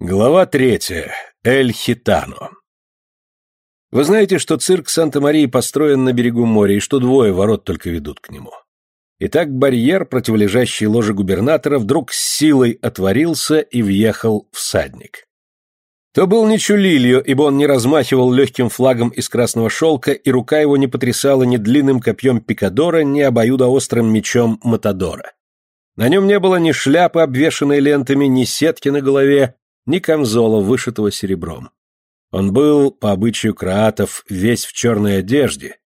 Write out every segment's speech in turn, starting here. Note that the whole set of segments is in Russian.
Глава третья. Эль-Хитано. Вы знаете, что цирк Санта-Марии построен на берегу моря, и что двое ворот только ведут к нему. Итак, барьер, противолежащий ложе губернатора, вдруг с силой отворился и въехал всадник. То был не Чулильо, ибо он не размахивал легким флагом из красного шелка, и рука его не потрясала ни длинным копьем пикадора, ни обоюдоострым мечом Матадора. На нем не было ни шляпы, обвешанной лентами, ни сетки на голове, ни камзола, вышитого серебром. Он был, по обычаю кроатов, весь в черной одежде,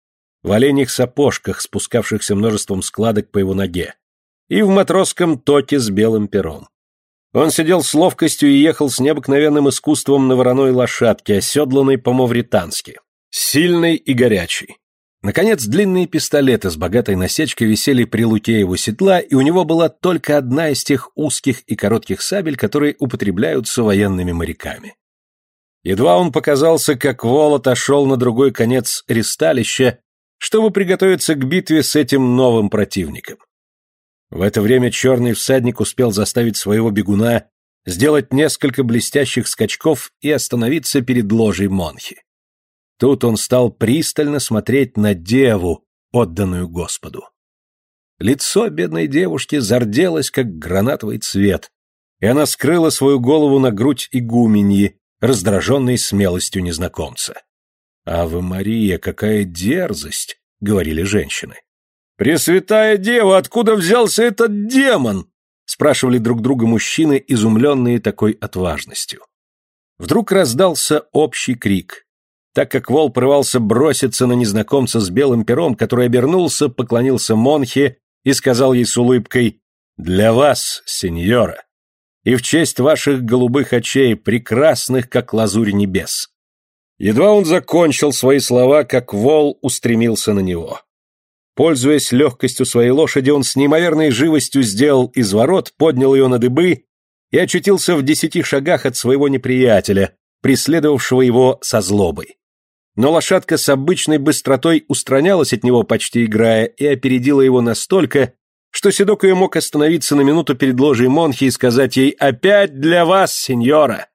в оленьих сапожках, спускавшихся множеством складок по его ноге, и в матросском токе с белым пером. Он сидел с ловкостью и ехал с необыкновенным искусством на вороной лошадке, оседланной по-мавритански, сильный и горячий. Наконец, длинные пистолеты с богатой насечкой висели при луке его седла, и у него была только одна из тех узких и коротких сабель, которые употребляются военными моряками. Едва он показался, как вол отошел на другой конец ристалища, чтобы приготовиться к битве с этим новым противником. В это время черный всадник успел заставить своего бегуна сделать несколько блестящих скачков и остановиться перед ложей Монхи. Тут он стал пристально смотреть на деву, отданную Господу. Лицо бедной девушки зарделось, как гранатовый цвет, и она скрыла свою голову на грудь игуменьи, раздраженной смелостью незнакомца. «Аве Мария, какая дерзость!» — говорили женщины. «Пресвятая дева, откуда взялся этот демон?» — спрашивали друг друга мужчины, изумленные такой отважностью. Вдруг раздался общий крик. Так как Вол порывался броситься на незнакомца с белым пером, который обернулся, поклонился Монхе и сказал ей с улыбкой «Для вас, сеньора, и в честь ваших голубых очей, прекрасных, как лазурь небес». Едва он закончил свои слова, как Вол устремился на него. Пользуясь легкостью своей лошади, он с неимоверной живостью сделал изворот, поднял ее на дыбы и очутился в десяти шагах от своего неприятеля, преследовавшего его со злобой. Но лошадка с обычной быстротой устранялась от него, почти играя, и опередила его настолько, что Седок ее мог остановиться на минуту перед ложей Монхи и сказать ей «Опять для вас, сеньора!»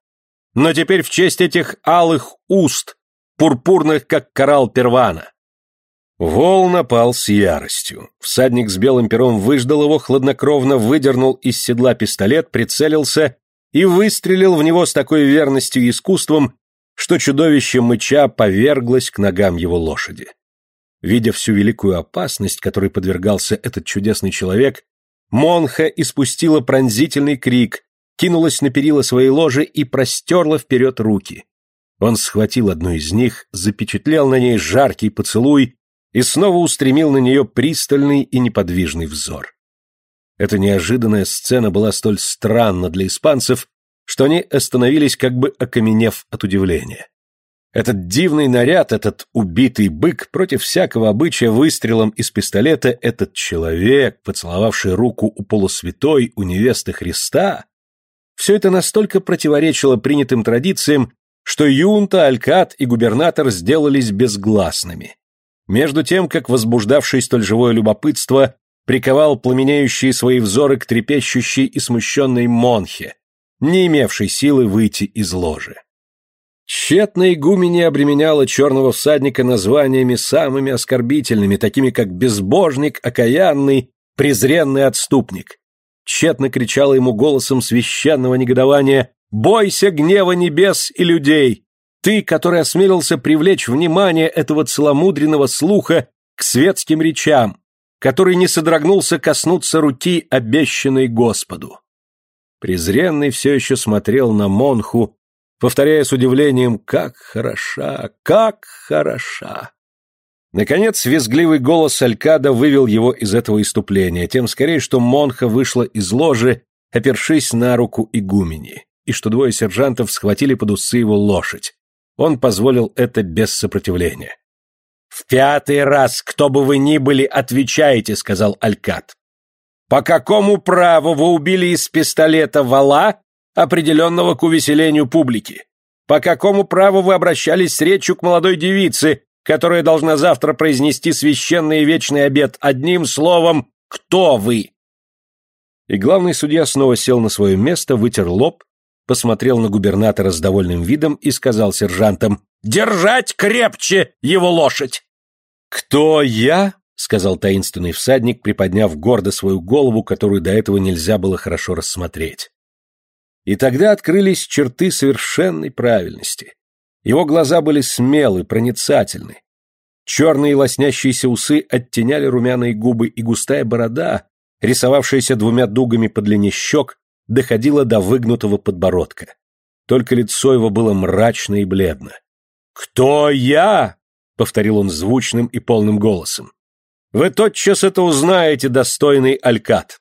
Но теперь в честь этих алых уст, пурпурных, как коралл первана. Вол напал с яростью. Всадник с белым пером выждал его, хладнокровно выдернул из седла пистолет, прицелился и выстрелил в него с такой верностью и искусством, что чудовище мыча поверглось к ногам его лошади. Видя всю великую опасность, которой подвергался этот чудесный человек, Монха испустила пронзительный крик, кинулась на перила своей ложи и простерла вперед руки. Он схватил одну из них, запечатлел на ней жаркий поцелуй и снова устремил на нее пристальный и неподвижный взор. Эта неожиданная сцена была столь странна для испанцев, что они остановились, как бы окаменев от удивления. Этот дивный наряд, этот убитый бык, против всякого обычая выстрелом из пистолета, этот человек, поцеловавший руку у полусвятой, у невесты Христа, все это настолько противоречило принятым традициям, что юнта, алькат и губернатор сделались безгласными. Между тем, как возбуждавший столь живое любопытство приковал пламенеющие свои взоры к трепещущей и смущенной Монхе, не имевший силы выйти из ложи. Тщетно игумене обременяла черного всадника названиями самыми оскорбительными, такими как безбожник, окаянный, презренный отступник. Тщетно кричала ему голосом священного негодования «Бойся гнева небес и людей! Ты, который осмелился привлечь внимание этого целомудренного слуха к светским речам, который не содрогнулся коснуться руки, обещанной Господу!» Презренный все еще смотрел на Монху, повторяя с удивлением «Как хороша! Как хороша!». Наконец, визгливый голос Алькада вывел его из этого иступления, тем скорее, что Монха вышла из ложи, опершись на руку игумени, и что двое сержантов схватили под усы его лошадь. Он позволил это без сопротивления. «В пятый раз, кто бы вы ни были, отвечаете», — сказал Алькад. По какому праву вы убили из пистолета вала, определенного к увеселению публики? По какому праву вы обращались с речью к молодой девице, которая должна завтра произнести священный и вечный обет одним словом «Кто вы?» И главный судья снова сел на свое место, вытер лоб посмотрел на губернатора с довольным видом и сказал сержантам «Держать крепче его лошадь!» «Кто я?» — сказал таинственный всадник, приподняв гордо свою голову, которую до этого нельзя было хорошо рассмотреть. И тогда открылись черты совершенной правильности. Его глаза были смелы, проницательны. Черные лоснящиеся усы оттеняли румяные губы, и густая борода, рисовавшаяся двумя дугами по длине щек, доходила до выгнутого подбородка. Только лицо его было мрачно и бледно. «Кто я?» — повторил он звучным и полным голосом. «Вы тотчас это узнаете, достойный Алькат!»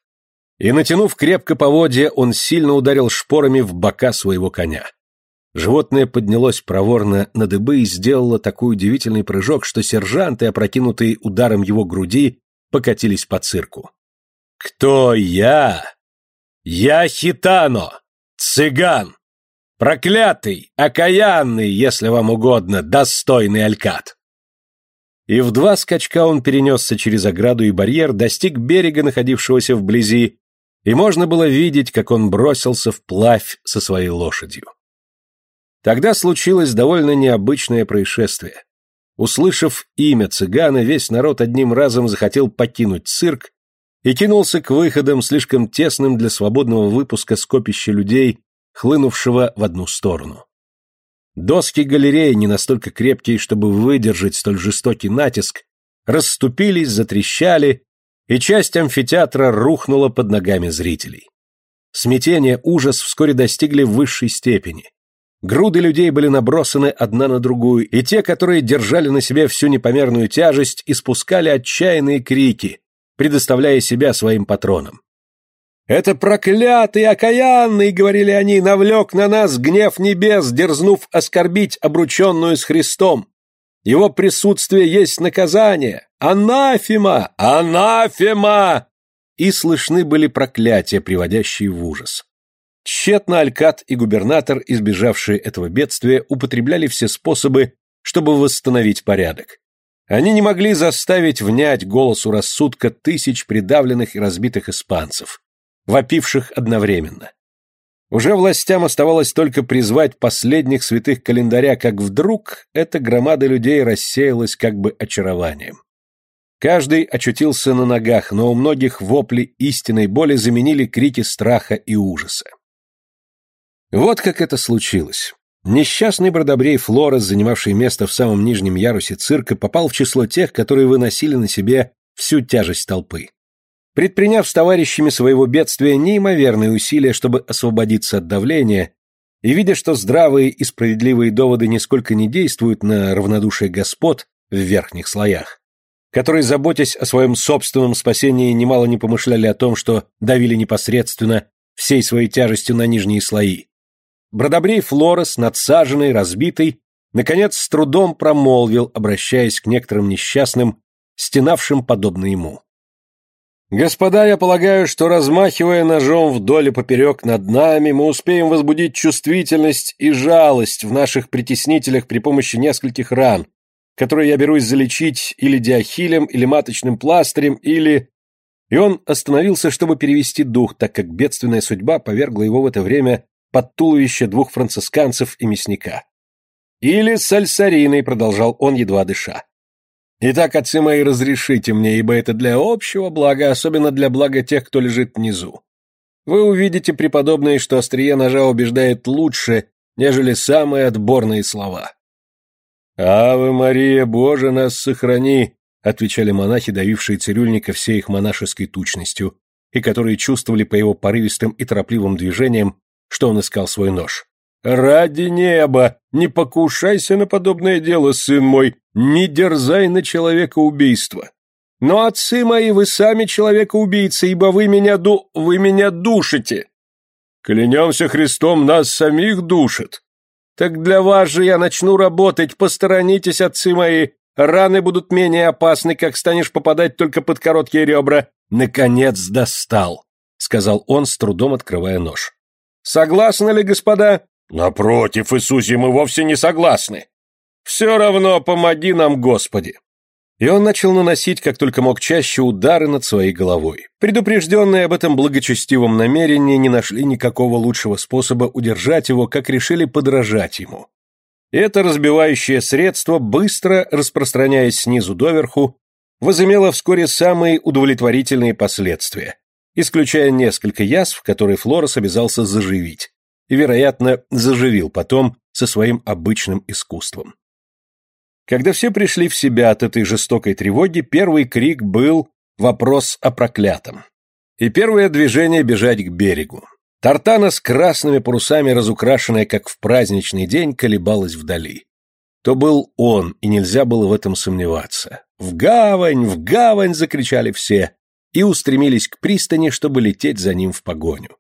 И, натянув крепко поводья, он сильно ударил шпорами в бока своего коня. Животное поднялось проворно на дыбы и сделало такой удивительный прыжок, что сержанты, опрокинутые ударом его груди, покатились по цирку. «Кто я?» «Я Хитано, цыган, проклятый, окаянный, если вам угодно, достойный Алькат». И в два скачка он перенесся через ограду и барьер, достиг берега, находившегося вблизи, и можно было видеть, как он бросился вплавь со своей лошадью. Тогда случилось довольно необычное происшествие. Услышав имя цыгана, весь народ одним разом захотел покинуть цирк и кинулся к выходам, слишком тесным для свободного выпуска скопища людей, хлынувшего в одну сторону. Доски галереи, не настолько крепкие, чтобы выдержать столь жестокий натиск, расступились, затрещали, и часть амфитеатра рухнула под ногами зрителей. Смятение, ужас вскоре достигли высшей степени. Груды людей были набросаны одна на другую, и те, которые держали на себе всю непомерную тяжесть, испускали отчаянные крики, предоставляя себя своим патронам. «Это проклятый, окаянный, — говорили они, — навлек на нас гнев небес, дерзнув оскорбить обрученную с Христом. Его присутствие есть наказание. Анафема! Анафема!» И слышны были проклятия, приводящие в ужас. Тщетно Алькат и губернатор, избежавшие этого бедствия, употребляли все способы, чтобы восстановить порядок. Они не могли заставить внять голосу рассудка тысяч придавленных и разбитых испанцев, вопивших одновременно. Уже властям оставалось только призвать последних святых календаря, как вдруг эта громада людей рассеялась как бы очарованием. Каждый очутился на ногах, но у многих вопли истинной боли заменили крики страха и ужаса. Вот как это случилось. Несчастный бродобрей Флорес, занимавший место в самом нижнем ярусе цирка, попал в число тех, которые выносили на себе всю тяжесть толпы. Предприняв с товарищами своего бедствия неимоверные усилия, чтобы освободиться от давления, и видя, что здравые и справедливые доводы нисколько не действуют на равнодушие господ в верхних слоях, которые, заботясь о своем собственном спасении, немало не помышляли о том, что давили непосредственно всей своей тяжестью на нижние слои. Бродобрей Флорес, надсаженный, разбитый, наконец с трудом промолвил, обращаясь к некоторым несчастным, стенавшим подобно ему. Господа, я полагаю, что размахивая ножом вдоль и поперек над нами, мы успеем возбудить чувствительность и жалость в наших притеснителях при помощи нескольких ран, которые я берусь залечить или диахилем, или маточным пластырем, или... И он остановился, чтобы перевести дух, так как бедственная судьба повергла его в это время под туловище двух францисканцев и мясника. Или сальсариной, продолжал он, едва дыша. Итак, отцы мои, разрешите мне, ибо это для общего блага, особенно для блага тех, кто лежит внизу. Вы увидите, преподобные, что острие ножа убеждает лучше, нежели самые отборные слова. «Аве Мария, Боже, нас сохрани!» отвечали монахи, давившие цирюльника всей их монашеской тучностью, и которые чувствовали по его порывистым и торопливым движениям, что он искал свой нож. «Ради неба! Не покушайся на подобное дело, сын мой! Не дерзай на человека убийства! Но, отцы мои, вы сами человека-убийца, ибо вы меня ду... вы меня душите!» «Клянемся Христом, нас самих душит!» «Так для вас же я начну работать, посторонитесь, отцы мои! Раны будут менее опасны, как станешь попадать только под короткие ребра!» «Наконец достал!» — сказал он, с трудом открывая нож. «Согласны ли, господа?» Напротив, Иисусе, мы вовсе не согласны. Все равно помоги нам, Господи. И он начал наносить, как только мог чаще, удары над своей головой. Предупрежденные об этом благочестивом намерении не нашли никакого лучшего способа удержать его, как решили подражать ему. Это разбивающее средство, быстро распространяясь снизу доверху, возымело вскоре самые удовлетворительные последствия, исключая несколько язв, которые Флорес обязался заживить, и, вероятно, заживил потом со своим обычным искусством. Когда все пришли в себя от этой жестокой тревоги, первый крик был «Вопрос о проклятом». И первое движение бежать к берегу. Тартана с красными парусами, разукрашенная, как в праздничный день, колебалась вдали. То был он, и нельзя было в этом сомневаться. «В гавань! В гавань!» — закричали все, и устремились к пристани, чтобы лететь за ним в погоню.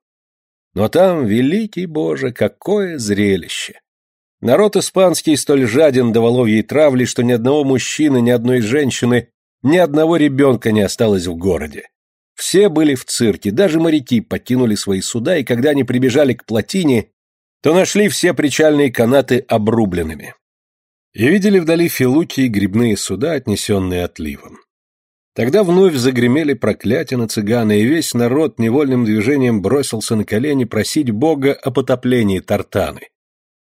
Но там, великий Боже, какое зрелище! Народ испанский столь жаден до воловьей травли, что ни одного мужчины, ни одной женщины, ни одного ребенка не осталось в городе. Все были в цирке, даже моряки покинули свои суда, и когда они прибежали к плотине, то нашли все причальные канаты обрубленными. И видели вдали филуки и грибные суда, отнесенные отливом. Тогда вновь загремели проклятия на цыгана, и весь народ невольным движением бросился на колени просить Бога о потоплении Тартаны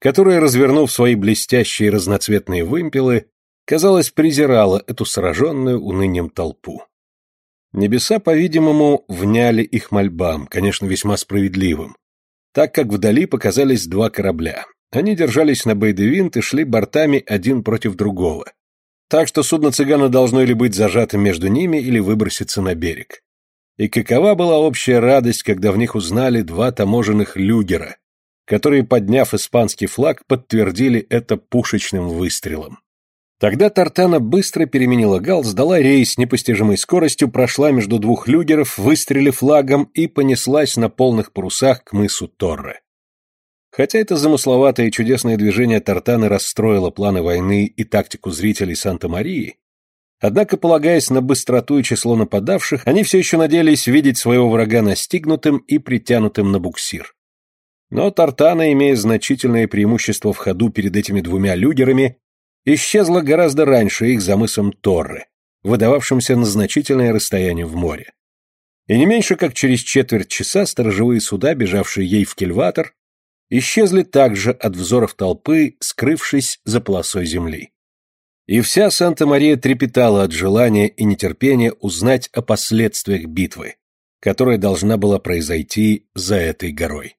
которая, развернув свои блестящие разноцветные вымпелы, казалось, презирала эту сраженную унынием толпу. Небеса, по-видимому, вняли их мольбам, конечно, весьма справедливым, так как вдали показались два корабля. Они держались на Бейдевинт и шли бортами один против другого. Так что судно цыгана должно или быть зажатым между ними, или выброситься на берег. И какова была общая радость, когда в них узнали два таможенных люгера, которые, подняв испанский флаг, подтвердили это пушечным выстрелом. Тогда Тартана быстро переменила гал, сдала рейс непостижимой скоростью, прошла между двух люгеров, выстрелив флагом и понеслась на полных парусах к мысу Торре. Хотя это замысловатое и чудесное движение Тартаны расстроило планы войны и тактику зрителей Санта-Марии, однако, полагаясь на быстроту и число нападавших, они все еще надеялись видеть своего врага настигнутым и притянутым на буксир. Но Тартана, имея значительное преимущество в ходу перед этими двумя люгерами, исчезла гораздо раньше их за мысом Торры, выдававшимся на значительное расстояние в море. И не меньше как через четверть часа сторожевые суда, бежавшие ей в кильватор, исчезли также от взоров толпы, скрывшись за полосой земли. И вся Санта-Мария трепетала от желания и нетерпения узнать о последствиях битвы, которая должна была произойти за этой горой.